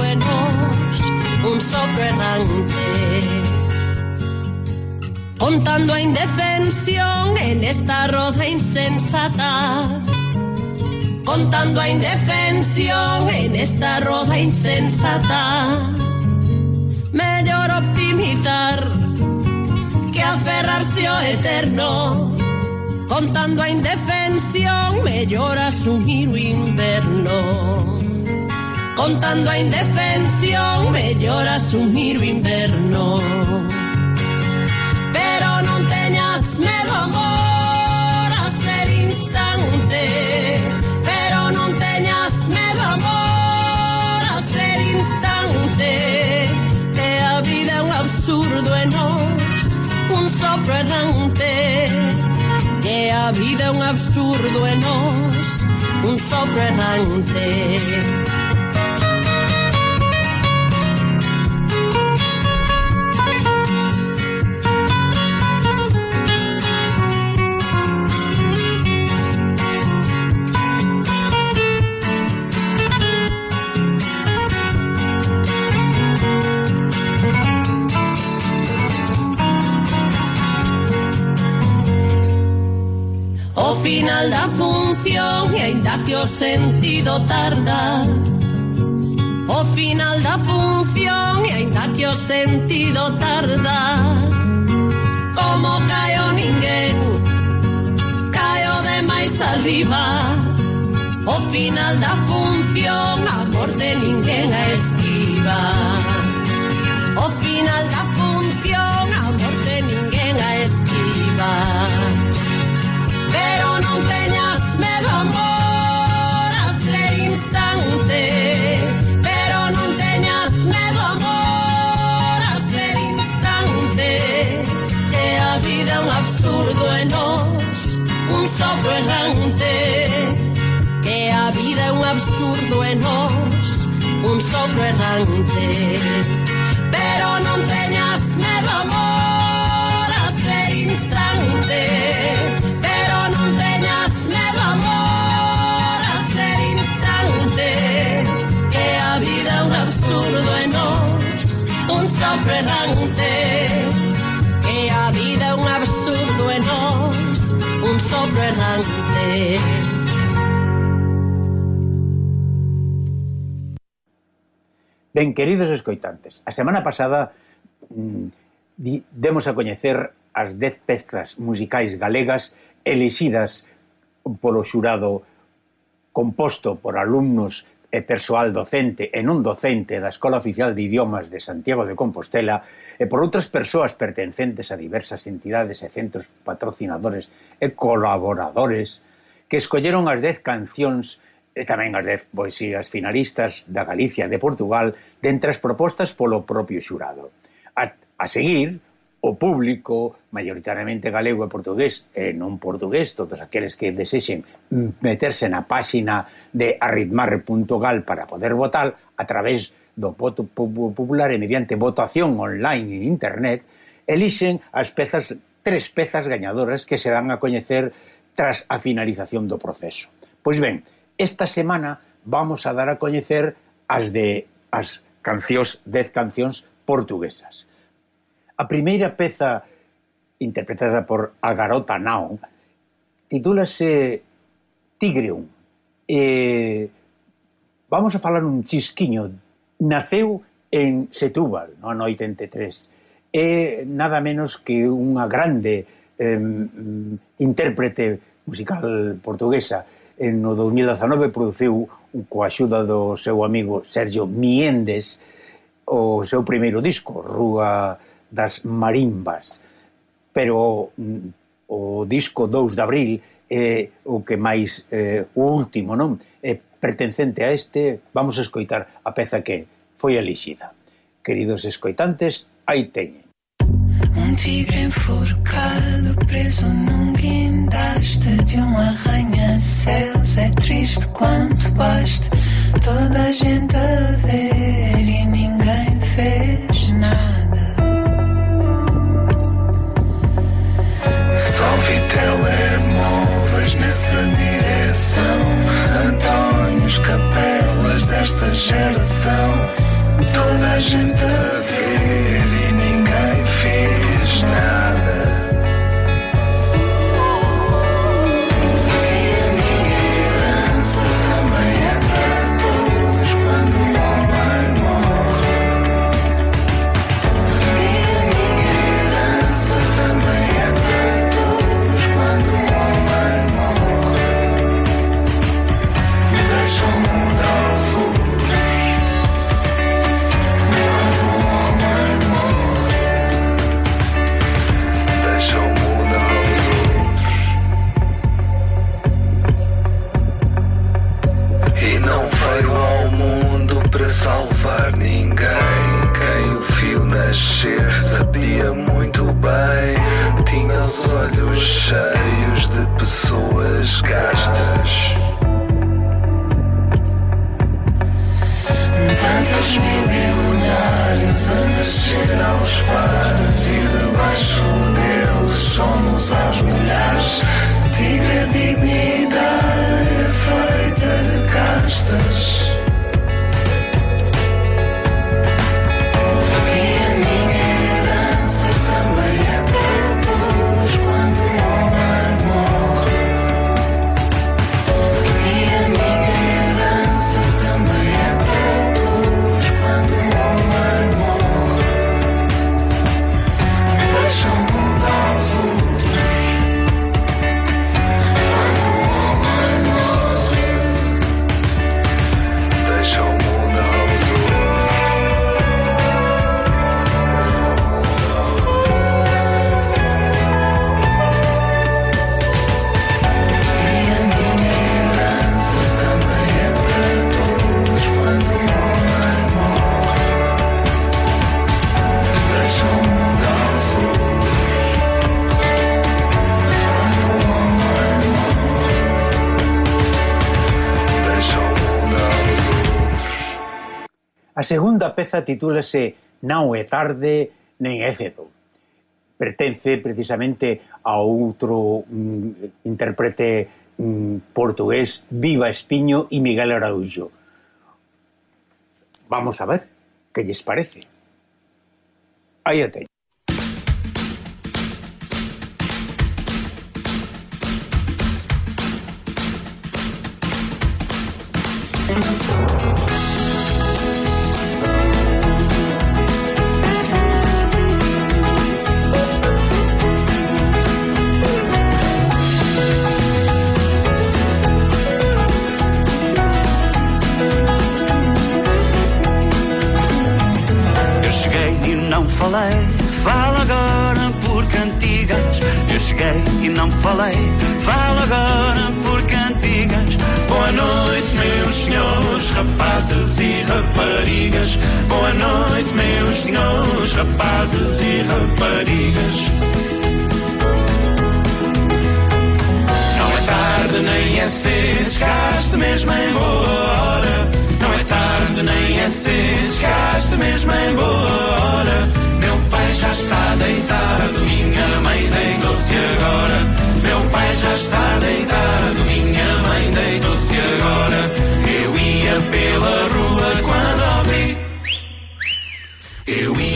e nós un sopro errante contando a indefensión en esta roda insensata. Contando a indefensión en esta roda insensata. Mellor optimizar que aferrarse ao eterno. Contando a indefensión, mellor asumir o inverno. contando a indefensión me llora un giro inverno. Pero non teñas medo amor a ser instante. Pero non teñas medo amor a ser instante. Que a vida é un absurdo e nos un sopro errante. Que a vida é un absurdo e nos un sopro errante. final da función e aínda que o sentido tarda. O final da función e aínda que o sentido tarda. Como caio ninguén Caio de máis arriba. O final da función amor de ninguén a esquiva. O final da función amor de ninguén a esquiva. Non teñas medo amor a ser instante, pero non teñas medo amor a ser instante, que a vida é un absurdo e nós un sopro errante, que a vida é un absurdo e nós un sopro errante. Ben, queridos escoitantes, a semana pasada mm, di, demos a coñecer as 10 pezas musicais galegas elixidas polo xurado composto por alumnos e persoal docente e non docente da Escola Oficial de Idiomas de Santiago de Compostela e por outras persoas pertencentes a diversas entidades e centros patrocinadores e colaboradores que escolleron as 10 cancións e tamén as dez poesías finalistas da Galicia e de Portugal dentre as propostas polo propio xurado. A, a seguir, o público, maioritariamente galego e portugués, e non portugués, todos aqueles que desexen meterse na páxina de arritmar.gal para poder votar a través do voto popular e mediante votación online e internet, elixen as pezas tres pezas gañadoras que se dan a coñecer tras a finalización do proceso. Pois ben, Esta semana vamos a dar a coñecer as de as cancións, dez cancións portuguesas. A primeira peza interpretada por a garota Nao titúlase Tigreum. E vamos a falar un chisquiño. Naceu en Setúbal, no ano 83. É nada menos que unha grande eh, intérprete musical portuguesa no 2019 produciu coa axuda do seu amigo Sergio Miendes o seu primeiro disco, Rúa das Marimbas. Pero mm, o disco 2 de abril é o que máis é, o último, non? É pertencente a este, vamos a escoitar a peza que foi elixida. Queridos escoitantes, aí teñen. Um tigre enforcado, preso num guindaste de um arranha-céus. É triste quanto basta toda a gente a ver e ninguém fez nada. Só vi telemóveis nessa direção. Antônios Capelas desta geração. Toda a gente a ver A segunda peza titúlase Non é tarde, nen é cedo. Pertence precisamente a outro mm, intérprete mm, portugués, Viva Espiño e Miguel Araújo. Vamos a ver que lles parece. Aí a teño. Falei, fala agora por cantigas. Eu cheguei e não falei, fala agora por cantigas. Boa noite, meus senhores, rapazes e raparigas. Boa noite, meus senhores, rapazes e raparigas. É tarde nem é cedo, chegaste mesmo em boa hora. Não é tarde nem é cedo, chegaste mesmo em boa hora. Meu pai já está deitado, minha mãe deitou-se agora. Meu pai já está deitado, minha mãe deitou-se agora. Eu ia pela rua quando ouvi. Eu ia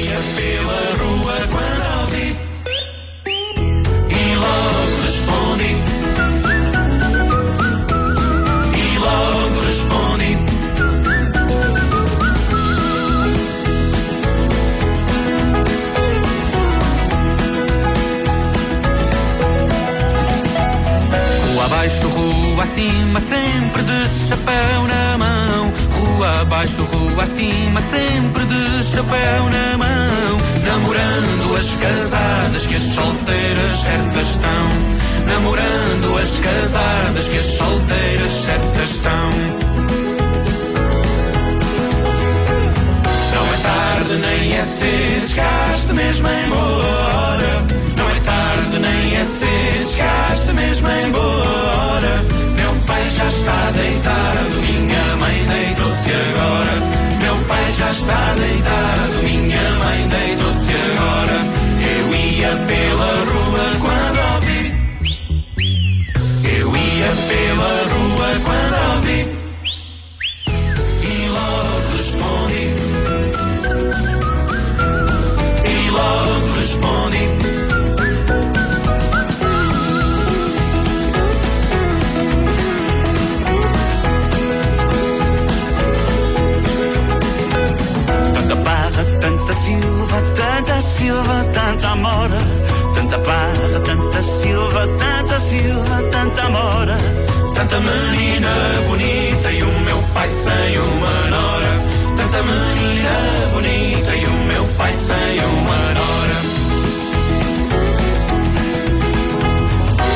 Rua abaixo, rua acima, chapéu na mão. Rua abaixo, rua acima, sempre de chapéu na mão. Namorando as casadas que as solteiras certas estão. Namorando as casadas que as solteiras certas estão. Não é tarde nem é cedo, desgaste mesmo em boa hora. Não é tarde nem é cedo, desgaste mesmo em boa. Está deitado, minha mãe deitou-se agora. Meu pai já está deitado, minha mãe deitou-se Tanta menina bonita e o meu pai sem uma nora. Tanta menina bonita e o meu pai sem uma nora.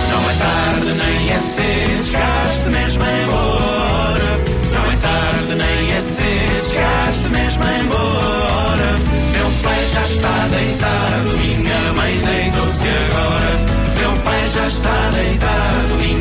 Não é tarde nem é cedo, desgaste mesmo em boa hora. Não é tarde nem é cedo, desgaste mesmo em boa hora. Meu pai já está deitado, minha mãe deitou-se agora. Meu pai já está deitado, minha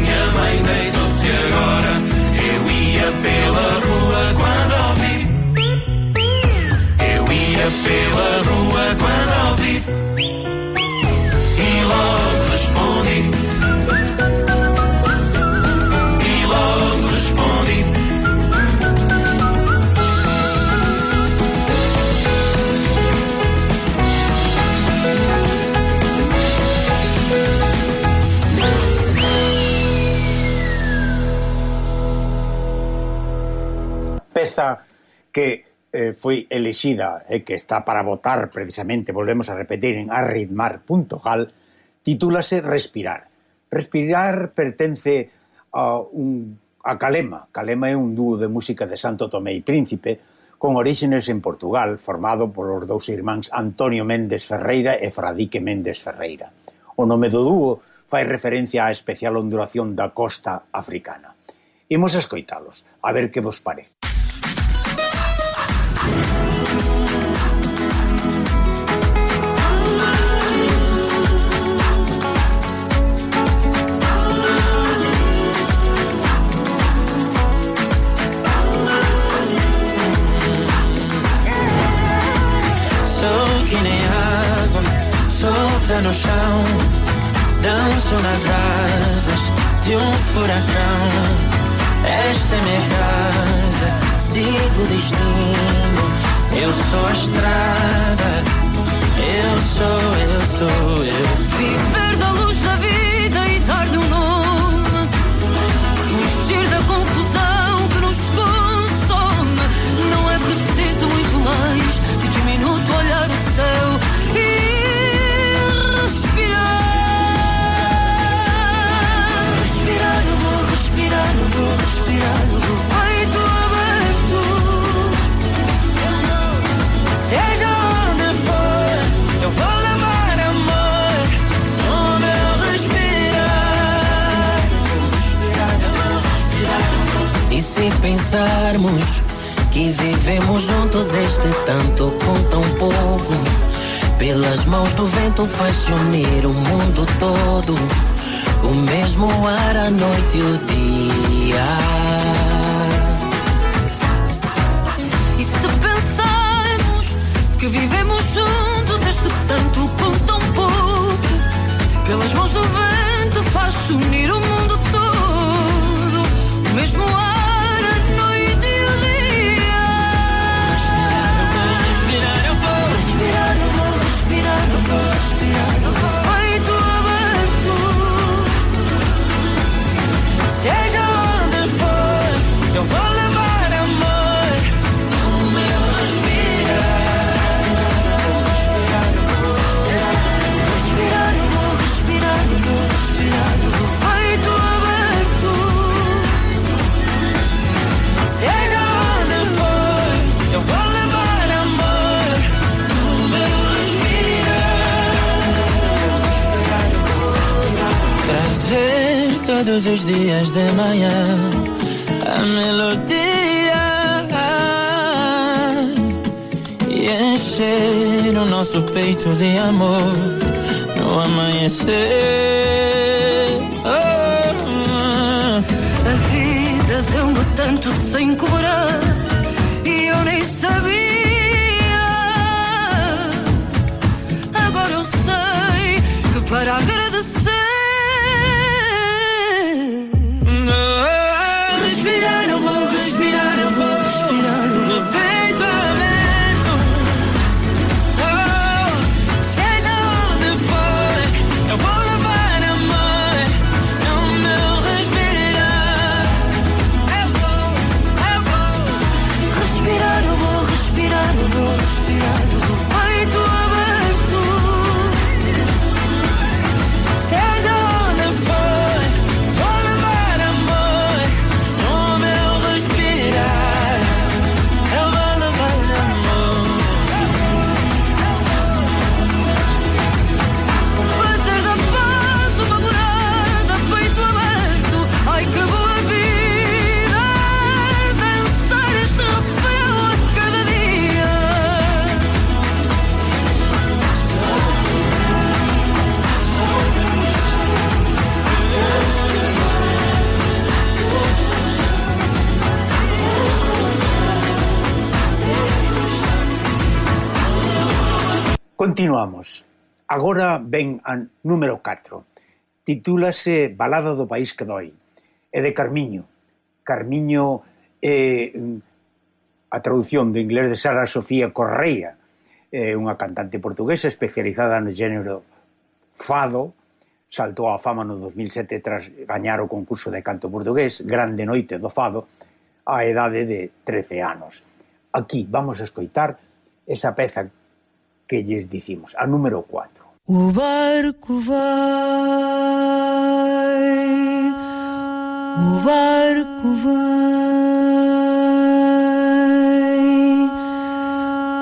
que foi elexida e eh, que está para votar precisamente, volvemos a repetir, en arritmar.gal, titúlase Respirar. Respirar pertence a, un, a Calema. Calema é un dúo de música de Santo Tomé e Príncipe con orígenes en Portugal, formado polos dous irmáns Antonio Méndez Ferreira e Fradique Méndez Ferreira. O nome do dúo fai referencia á especial ondulación da costa africana. Imos a escoitalos, a ver que vos parece. Esta é minha casa, sigo o destino. Eu sou a estrada, eu sou, eu sou, eu sou. Viver pensarmos que vivemos juntos este tanto com tão pouco, pelas mãos do vento faz-se unir o mundo todo, o mesmo ar, a noite e o dia. E se pensarmos que vivemos juntos este tanto com tão pouco, pelas mãos do vento faz unir o mundo todos os dias de manhã. A melodia e encher o nosso peito de amor no amanhecer. Continuamos. Agora ven a número 4. Titúlase Balada do País que Doi. É de Carmiño. Carmiño é eh, a traducción do inglés de Sara Sofía Correia, é eh, unha cantante portuguesa especializada no género fado, saltou á fama no 2007 tras gañar o concurso de canto portugués Grande Noite do Fado á idade de 13 anos. Aquí vamos a escoitar esa peza que lles dicimos, a número 4. O barco vai, o barco vai,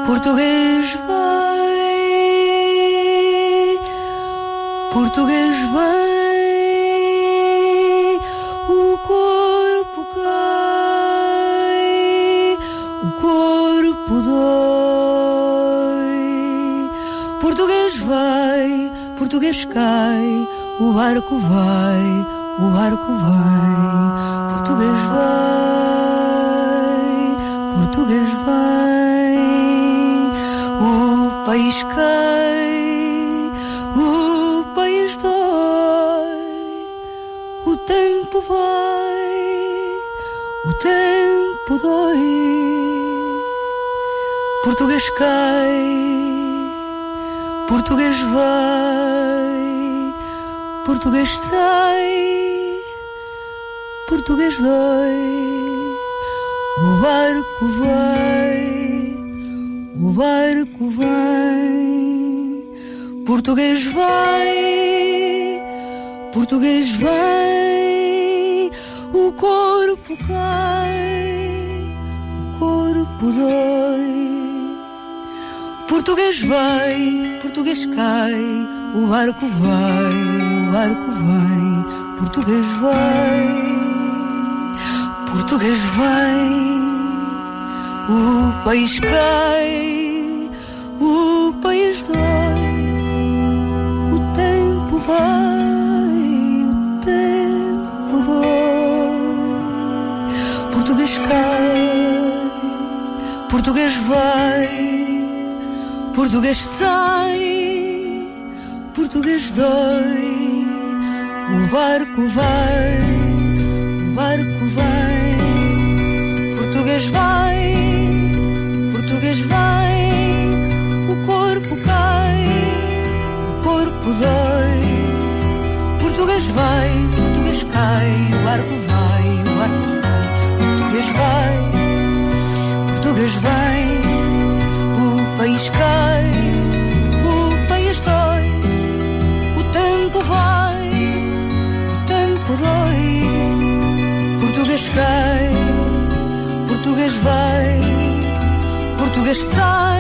português vai, português vai, o corpo cai, o corpo dói. Português cai, o barco vai, o barco vai, português vai, português vai, o país cai, o país dói, o tempo vai, o tempo dói, português cai. Português vai, português sai, português dói. O barco vai, o barco vai, português vai, português vai. O corpo cai, o corpo dói. Português vai, português cai, o barco vai, o barco vai, português vai, português vai, o país cai, o país dói, o tempo vai, o tempo dói, português cai, português vai. Português sai, português dói, o barco vai, o barco vai, português vai, português vai, o corpo cai, o corpo dói, português vai, português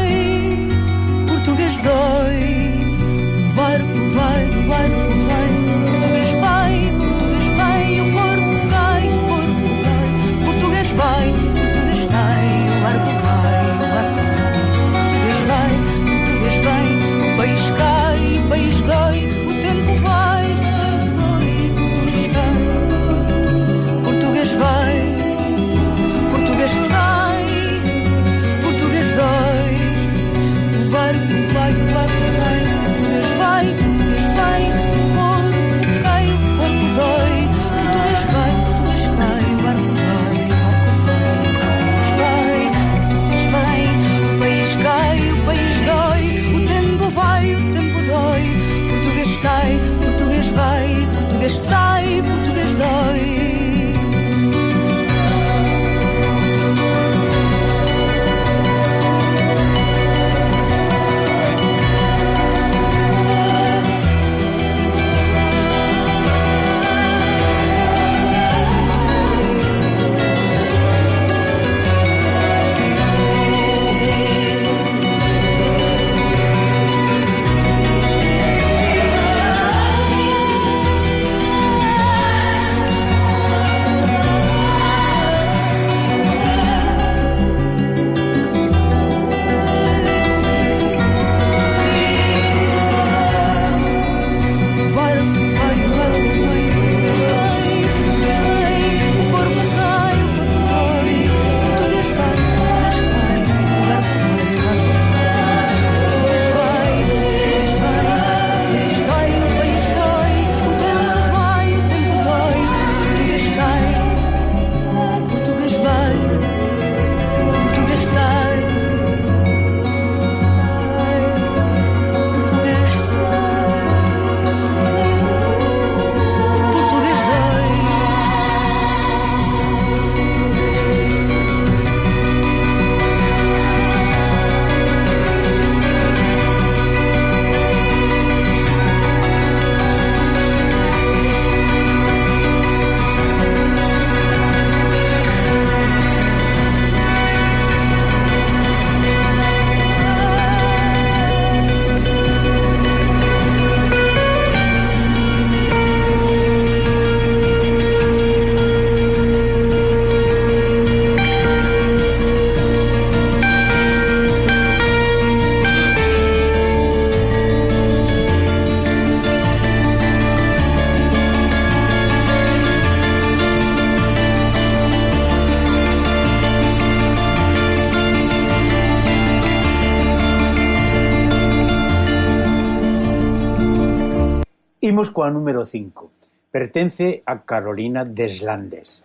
coa número 5. Pertence a Carolina Deslandes.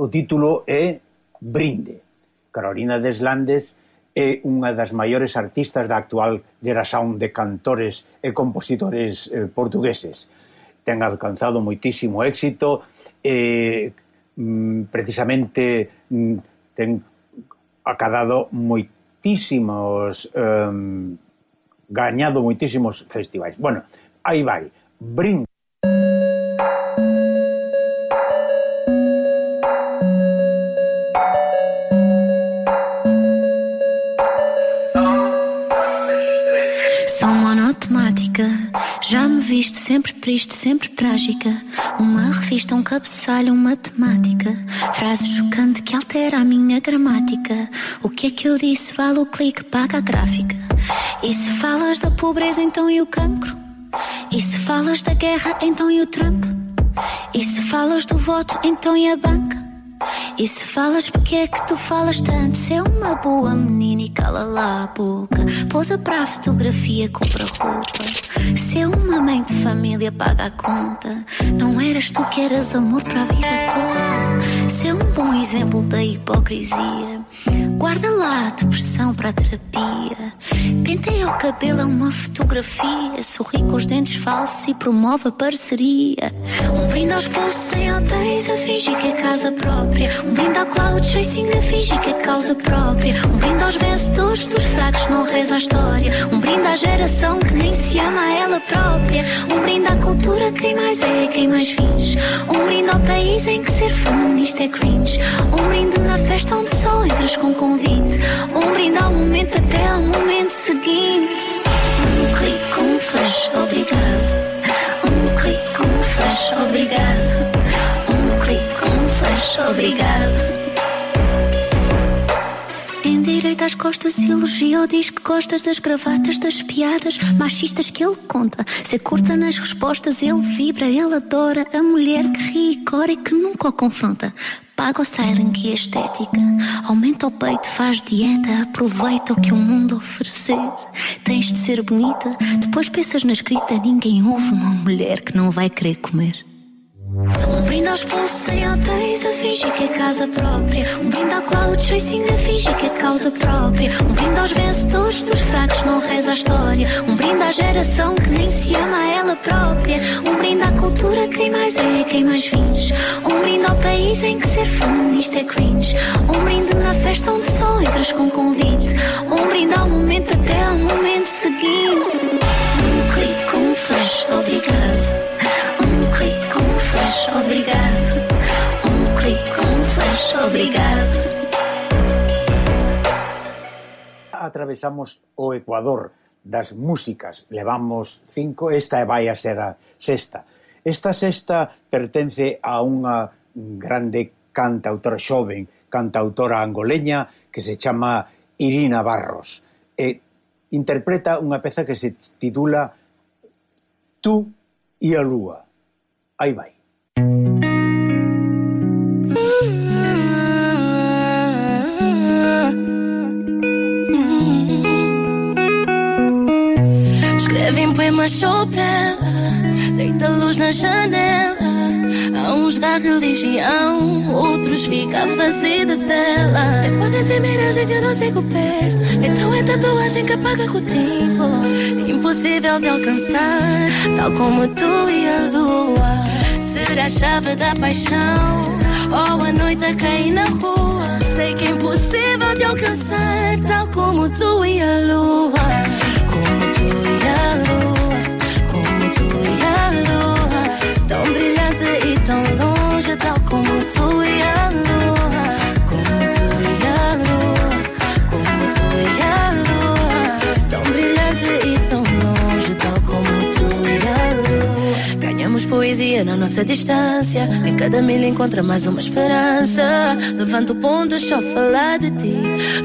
O título é Brinde. Carolina Deslandes é unha das maiores artistas da actual geración de cantores e compositores eh, portugueses. Ten alcanzado moitísimo éxito, eh, precisamente mm, ten acadado moitísimos... Eh, gañado moitísimos festivais. Bueno, aí vai. Brinde. Sou monotemática, já me viste sempre triste, sempre trágica. Uma revista, um cabeçalho, uma temática. Frase chocante que altera a minha gramática. O que é que eu disse? Vale o clique, paga a gráfica. E se falas da pobreza, então e o cancro? E se falas da guerra, então e o Trump? E se falas do voto, então e a banca? E se falas porque é que tu falas tanto? Se é uma boa menina e cala lá a boca. Pousa para a fotografia, compra roupa. Se é uma mãe de família, paga a conta. Não eras tu que eras amor para a vida toda. Se é um bom exemplo da hipocrisia. Guarda lá a depressão para a terapia. Penteia o cabelo é uma fotografia. Sorri com os dentes falsos e promove a parceria. Um brinde aos poços sem hotéis a fingir que é casa própria. Um brinde ao cloud chasing a fingir que é causa própria. Um brinde aos vencedores dos fracos, não reza a história. Um brinde à geração que nem se ama a ela própria. Um brinde à cultura, quem mais é, quem mais finge. Um brinde ao país em que ser feminista é cringe. Um brinde na festa onde só entras com convite. Um brinde ao momento até ao momento seguinte. Um clique, um flash, obrigado. Um clique, um flash, obrigado. Um clique, um flash, obrigado. As costas e elogia ou diz que gostas das gravatas, das piadas machistas que ele conta. Se curta nas respostas, ele vibra, ele adora a mulher que ri e cora e que nunca o confronta. Paga o styling e a estética, aumenta o peito, faz dieta, aproveita o que o mundo oferecer. Tens de ser bonita, depois pensas na escrita, ninguém ouve uma mulher que não vai querer comer. Um brinde aos pulsos sem hotéis a fingir que é casa própria. Um brinde ao cloud chasing a fingir que é causa própria. Um brinde aos vencedores dos fracos, não reza a história. Um brinde à geração que nem se ama a ela própria. Um brinde à cultura, quem mais é, quem mais finge. Um brinde ao país em que ser feminista é cringe. Um brinde na festa onde só entras com convite. Um brinde ao momento até ao momento seguinte. Um clique, um flash, obrigado. flash, obrigado. Um clique, um flash, obrigado. Atravesamos o Ecuador das músicas. Levamos cinco, esta vai a ser a sexta. Esta sexta pertence a unha grande cantautora xoven, cantautora angoleña, que se chama Irina Barros. E interpreta unha peza que se titula Tú e a Lúa. Aí vai. Sobre ela, deita luz na janela. A uns dá religião, outros fica a fazer de vela. Tem pode ser miragem que eu não chego perto. Então é tatuagem que apaga com o tempo. Impossível de alcançar, tal como tu e a lua. Será a chave da paixão, ou a noite a cair na rua. Sei que é impossível de alcançar, tal como tu e a lua. Tão brilhante e tão longe, tal como tu e a lua, como tu e a lua, como tu e a lua, tão brilhante e tão longe, tal como tu e a lua. Ganhamos poesia na nossa distância, em cada milha encontra mais uma esperança. Levanta o ponto, só falar de ti.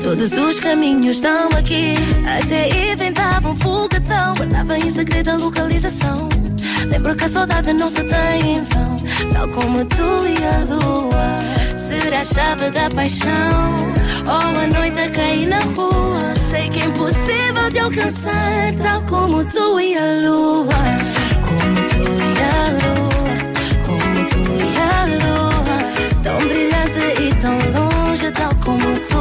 Todos os caminhos estão aqui. Até inventava um fogatão, guardava em segredo a localização. Lembro que a saudade não se tem em vão, tal como tu e a lua. Será a chave da paixão, ou a noite a cair na rua. Sei que é impossível de alcançar, tal como tu e a lua. Como tu e a lua, como tu e a lua. Tão brilhante e tão longe, tal como tu.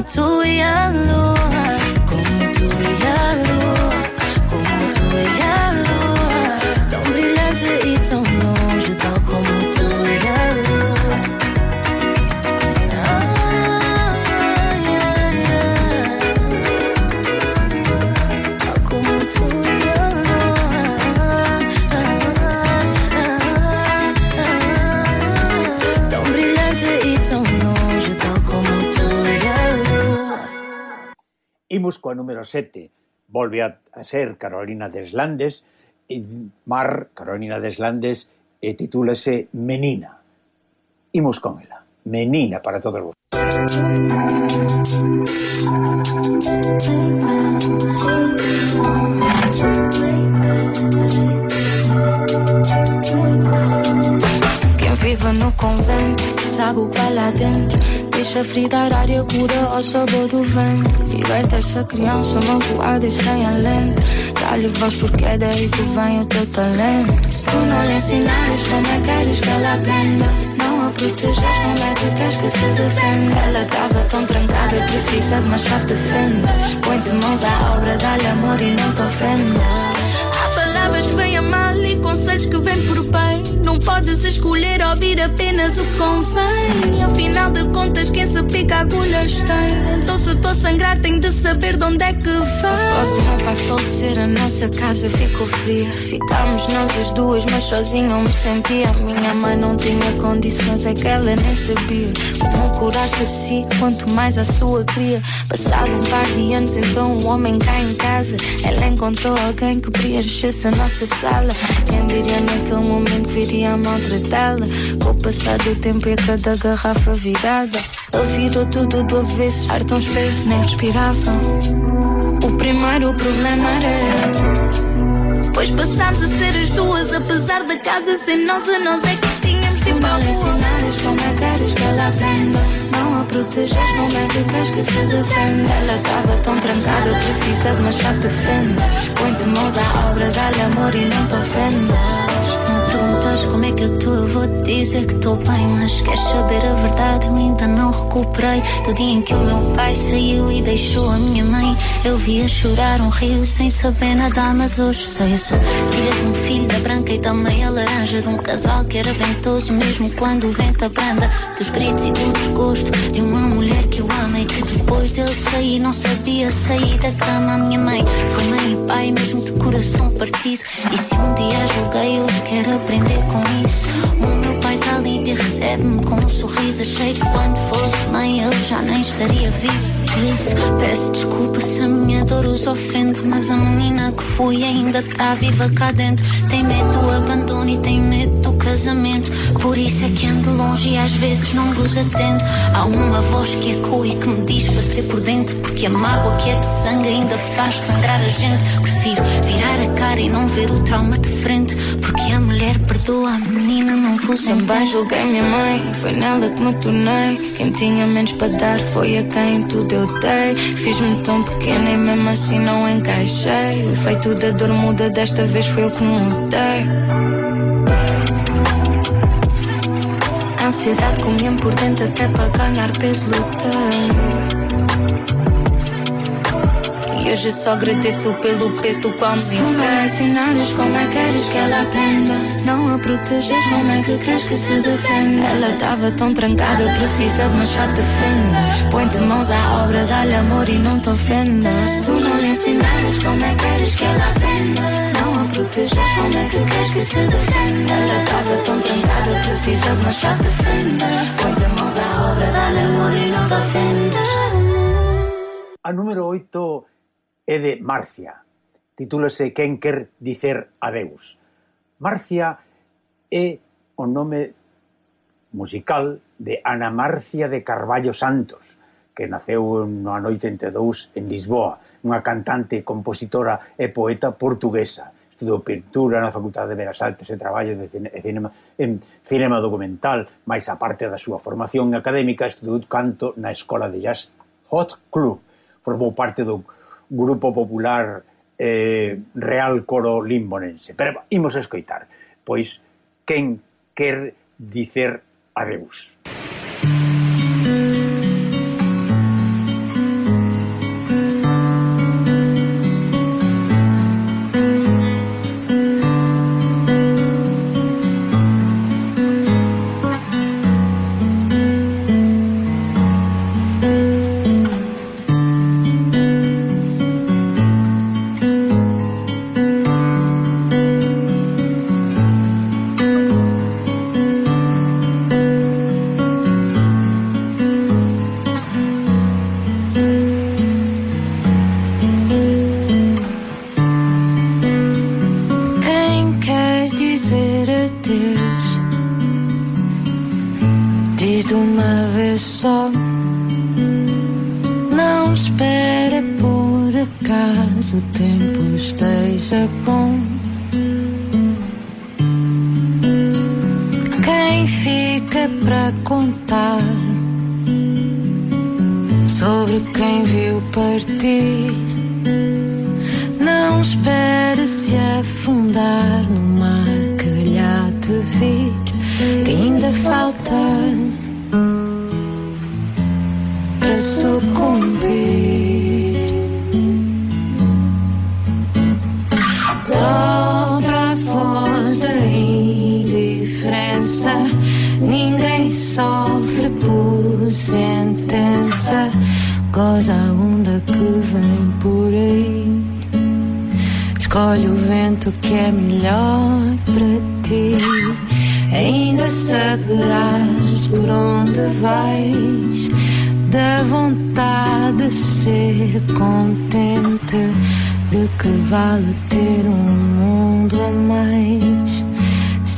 Como tu e a lua. Como Imos coa número 7. Volve a, a ser Carolina Deslandes, e Mar Carolina Deslandes e titúlase Menina. Imos con ela. Menina para todos vos. Quem vive no convento sabe o que há lá dentro Deixa a ferida arária cura ao sabor do vento. Liberta essa criança magoada e sem alento. Dá-lhe voz porque é daí que vem o teu talento. Se tu não lhe ensinares como é que queres que ela aprenda. Se não a proteges, como é que queres que se defenda? Ela estava tão trancada e precisa de uma chave de fendas. Põe-te mãos à obra, dá-lhe amor e não te ofendas. Há palavras que vêm a mal e conselhos que vêm por bem. Não podes escolher ouvir apenas o que convém. Afinal de contas, quem se pica agulhas tem. Então, se estou sangrar, tenho de saber de onde é que vem. Após o meu pai falecer, a nossa casa ficou fria. Ficámos nós as duas, mas sozinha eu me sentia. Minha mãe não tinha condições, é que ela nem sabia como curar-se a si, quanto mais a sua cria. Passado um par de anos, então o homem cai em casa. Ela encontrou alguém que preenchesse a nossa sala. Quem diria naquele momento viria a maltratá-la? Com o passar do tempo e a cada garrafa virada, ele virou tudo do avesso. Ar tão espesso, nem respirava. O primeiro problema era eu. Pois passámos a ser as duas, apesar da casa ser nossa, nós é que tínhamos tempo ao ensinares como é que queres que ela aprenda. Se não a proteges, como é que queres que se defenda? Ela estava tão trancada, precisa de uma chave de fenda. Põe-te mãos à obra, dá-lhe amor e não te ofendas. Me perguntas como é que eu estou, eu vou te dizer que estou bem. Mas queres saber a verdade? Eu ainda não recuperei. Do dia em que o meu pai saiu e deixou a minha mãe, eu via chorar um rio sem saber nadar. Mas hoje sei, eu sou filha de um filho da branca e da meia laranja. De um casal que era ventoso, mesmo quando o vento abranda. Dos gritos e do desgosto de uma mulher que eu amei. Que depois dele sair, não sabia sair da cama. A minha mãe foi mãe e pai, mesmo de coração partido. E se um dia julguei, hoje quero aprender com isso. O meu pai está ali e recebe-me com um sorriso. Achei que quando fosse mãe, ele já nem estaria vivo. Isso, peço desculpa se a minha dor os ofende. Mas a menina que fui ainda está viva cá dentro. Tem medo do abandono e tem medo do casamento. Por isso é que ando longe e às vezes não vos atendo. Há uma voz que ecoa e que me diz para ser por dentro. Porque a mágoa que é de sangue ainda faz sangrar a gente. Prefiro virar a cara e não ver o trauma de frente. Porque a mulher perdoa, a menina não vos Também entende. julguei minha mãe, foi nela que me tornei. Quem tinha menos para dar foi a quem tudo eu dei. Fiz-me tão pequena e mesmo assim não encaixei. O feito da dor muda, desta vez foi eu que mudei. A ansiedade comia-me por dentro até para ganhar peso lutei. E hoje só agradeço pelo peso do qual me Se tu não ensinares como é que queres que ela aprenda Se não a proteges como é que queres que se defenda? Ela estava tão trancada, precisa de uma chave de fendas. Põe-te mãos à obra, dá-lhe amor e não te ofendas Se tu não lhe ensinares como é que queres que ela aprenda Se não a proteges como é que queres que se defenda? Ela estava tão trancada, precisa de uma chave de fendas Põe-te mãos à obra, dá-lhe amor e não te ofendas A número 8 é de Marcia. Titúlase Quen quer dicer adeus. Marcia é o nome musical de Ana Marcia de Carballo Santos, que naceu no ano 82 en Lisboa, unha cantante, compositora e poeta portuguesa. Estudou pintura na Facultade de Belas Artes e traballo de cinema, en cinema documental, máis a parte da súa formación académica, estudou canto na Escola de Jazz Hot Club. Formou parte do Grupo Popular eh, Real Coro Limbonense. Pero imos escoitar, pois, quen quer dicer adeus. Adeus.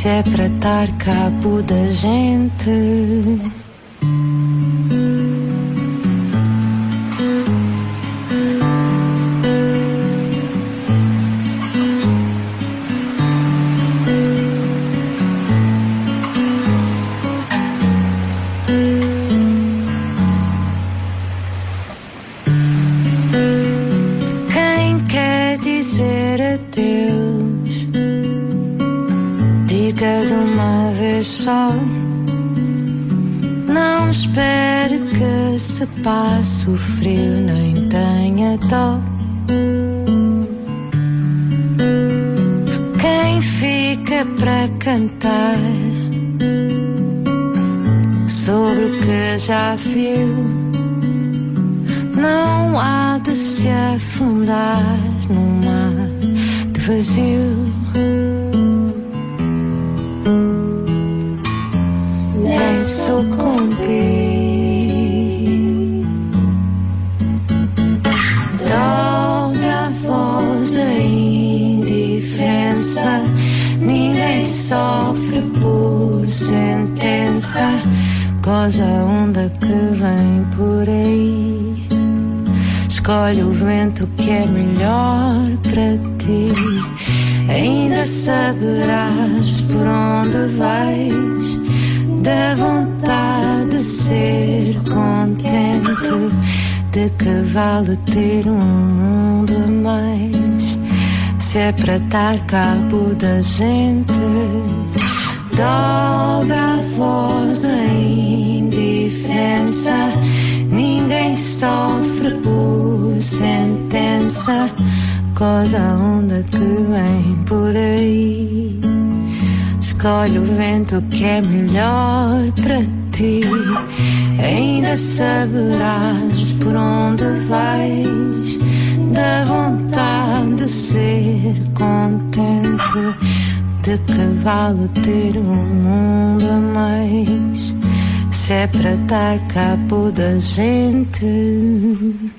Se é para dar cabo da gente. Ainda saberás por onde vais. Da vontade de ser contente. De que vale ter um mundo a mais. Se é para dar cabo da gente. Dobra a voz da indiferença. Ninguém sofre por sentença. A onda que vem por aí. Escolhe o vento que é melhor para ti. Ainda saberás por onde vais. Da vontade de ser contente. De vale ter um mundo a mais. Se é para dar cabo da gente.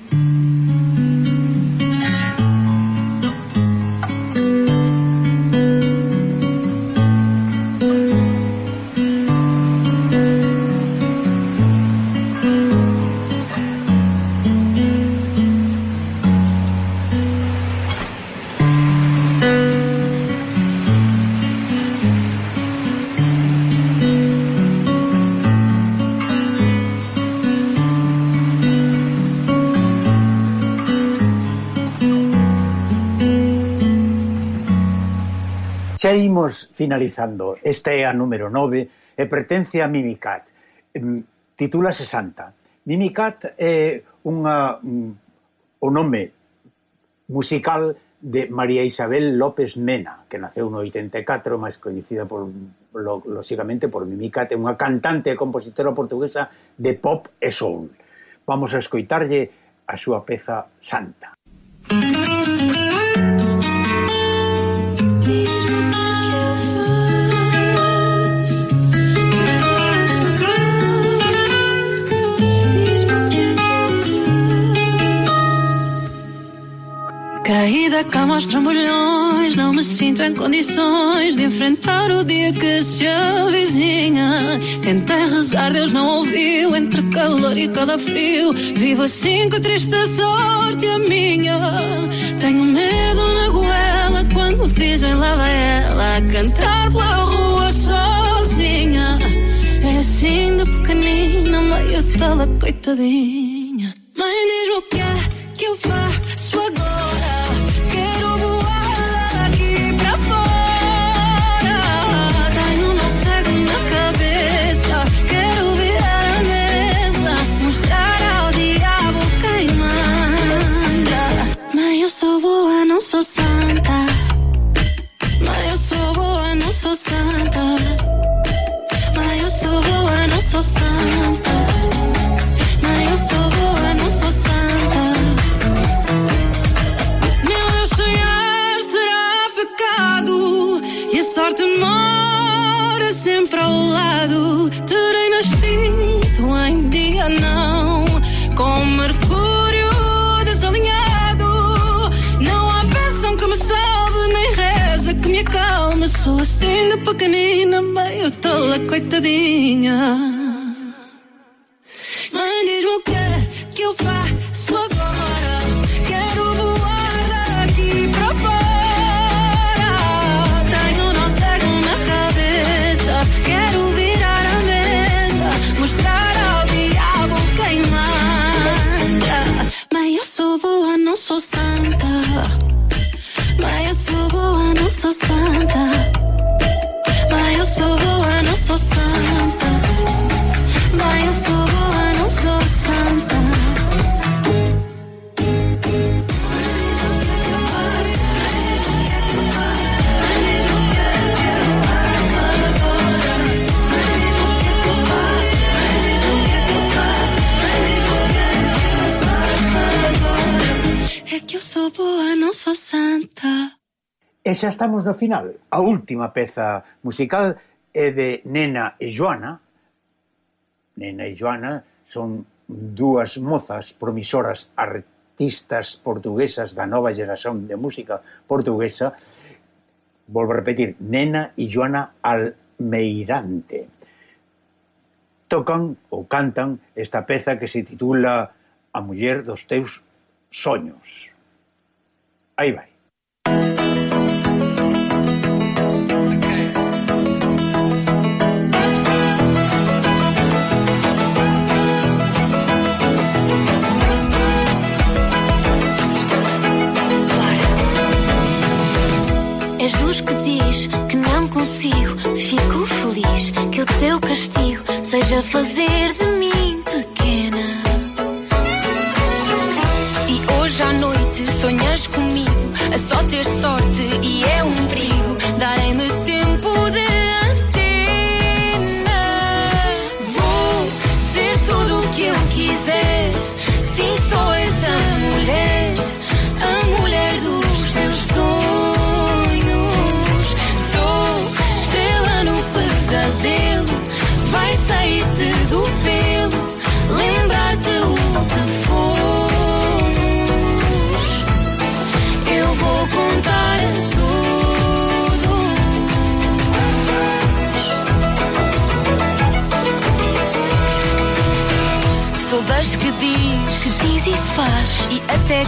Xa imos finalizando. Esta é a número 9 e pertence a Mimicat. Mm, titúlase Santa. Mimicat é unha mm, o nome musical de María Isabel López Mena, que naceu no 84, máis coñecida por lo, lóxicamente por Mimicat, é unha cantante e compositora portuguesa de pop e soul. Vamos a escoitarlle a súa peza Santa. Música Caí da cama aos trambolhões, não me sinto em condições de enfrentar o dia que se avizinha. Tentei rezar, Deus não ouviu, entre calor e cada frio. Vivo assim que triste sorte a minha. Tenho medo na goela quando dizem lá vai ela a cantar pela rua sozinha. É assim de pequenina, meio tala, coitadinha. Mãe, diz-me o que é que eu faço agora. Pequenina, meio tola, coitadinha. Espírito Santa. E xa estamos no final. A última peza musical é de Nena e Joana. Nena e Joana son dúas mozas promisoras artistas portuguesas da nova geración de música portuguesa. Volvo a repetir, Nena e Joana Almeirante. Tocan ou cantan esta peza que se titula A muller dos teus soños. Aí vai. És dos que diz que não consigo, fico feliz que o teu castigo seja fazer de mim até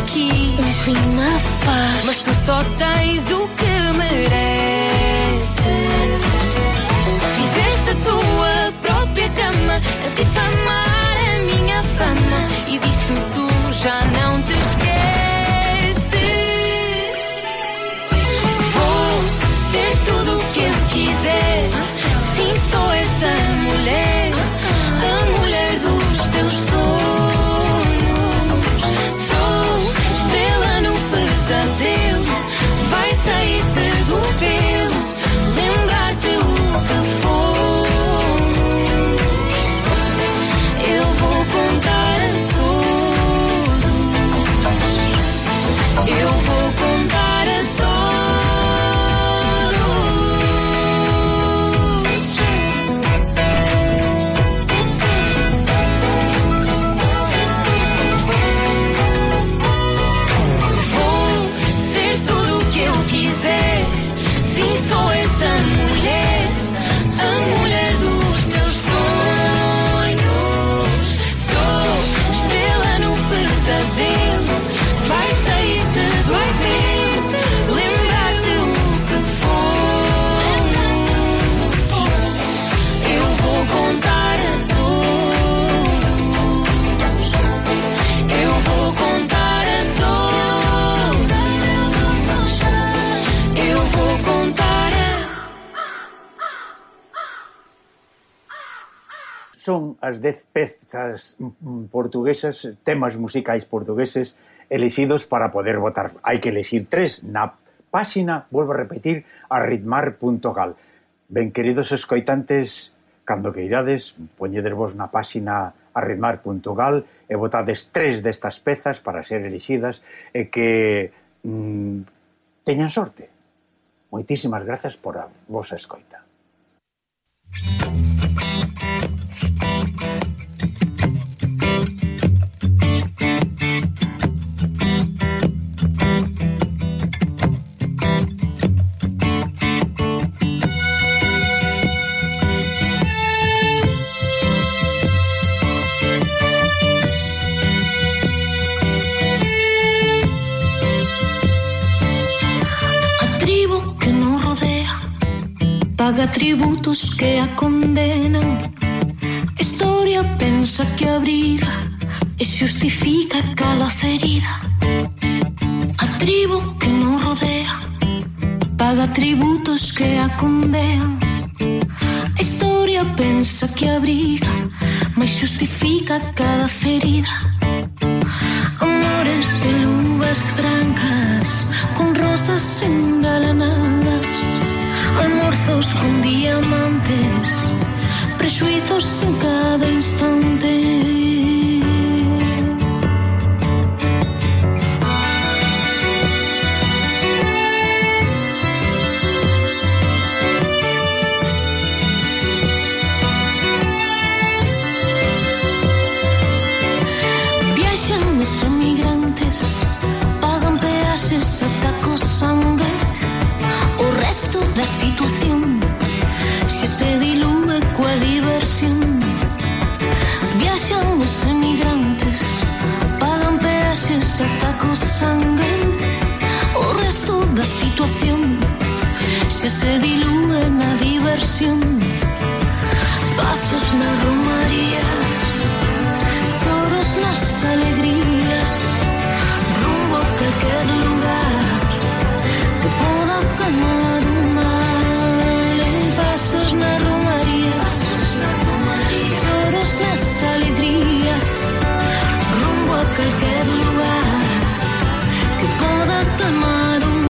um clima de paz. Mas tu só tens o que mereces. Fizeste a tua própria cama a difamar a minha fama e disse-me tu já não as dez pezas portuguesas, temas musicais portugueses elexidos para poder votar. Hai que elexir tres na páxina, volvo a repetir, arritmar.gal. Ben, queridos escoitantes, cando que irades, poñedervos na páxina arritmar.gal e votades tres destas pezas para ser elixidas e que mm, teñan sorte. Moitísimas grazas por a vosa escoita. Música atributos que a condenan. Historia pensa que abriga e justifica cada ferida. A tribu que no rodea paga tributos que a condenan historia pensa que abriga, mas justifica cada ferida. Amores de luvas francas con rosas en lazos con diamantes, prejuizos en cada instante. sangue O resto da situación. Xa se dilúe na diversión Pasos nas romarías Choros nas alegrías.